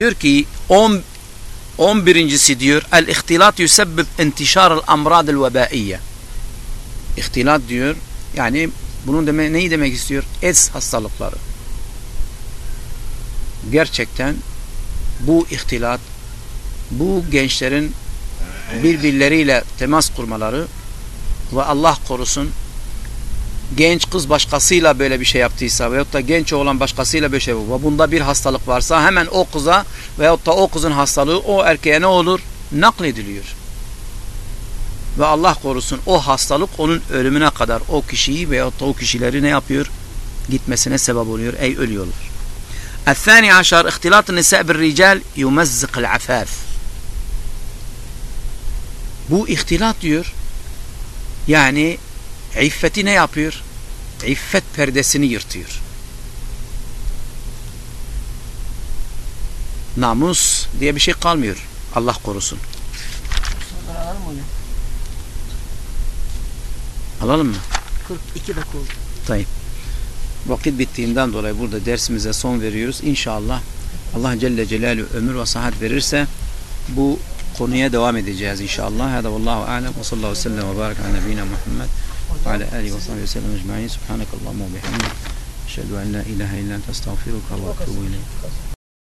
Diyor ki 10 11.si diyor el ihtilat yusebbib intişar el amrad el vebaiyye. İhtilat diyor yani bunun deme neyi demek istiyor? Ez hastalıkları. Gerçekten bu ihtilat bu gençlerin birbirleriyle temas kurmaları ve Allah korusun genç kız başkasıyla böyle bir şey yaptıysa veyahut da genç oğlan başkasıyla bir şey ve bunda bir hastalık varsa hemen o kıza veyahut da o kızın hastalığı o erkeğe ne olur? Naklediliyor. Ve Allah korusun o hastalık onun ölümüne kadar o kişiyi veyahut da o kişileri ne yapıyor? Gitmesine sebep oluyor. Ey ölüyorlar. الثاني عشر اختلاط النساء بالرجال يمزق العفاف bu ihtilat diyor yani iffeti ne yapıyor? İffet perdesini yırtıyor. Namus diye bir şey kalmıyor. Allah korusun. Alalım mı onu? Alalım mı? 42 dakika oldu. Tayyip. Vakit bittiğinden dolayı burada dersimize son veriyoruz. İnşallah Allah Celle Celaluhu ömür ve sıhhat verirse bu konuya devam edeceğiz inşallah. Hada vallahu alem ve sallallahu aleyhi ve sellem ve barak ala nebiyina Muhammed وعلى آله وصحبه وسلم أجمعين. سبحانك اللهم وبحمدك أشهد أن لا إله إلا أنت أستغفرك وأتوب إليك.